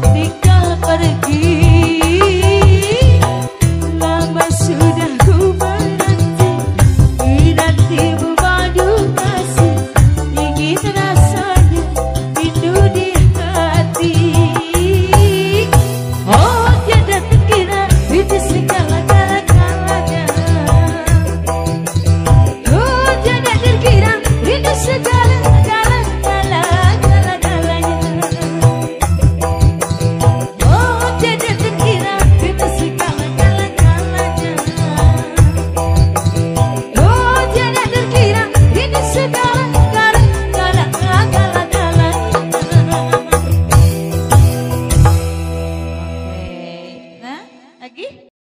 You.